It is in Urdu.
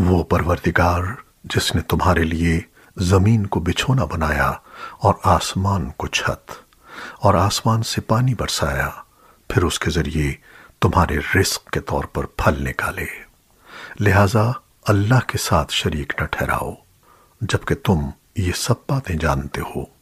وہ پروردگار جس نے تمہارے لیے زمین کو بچھونا بنایا اور آسمان کو چھت اور آسمان سے پانی برسایا، پھر اس کے ذریعے تمہارے رزق کے طور پر پھل نکالے۔ لہذا اللہ کے ساتھ شریک نہ ٹھہراؤ، جبکہ تم یہ سب باتیں جانتے ہو۔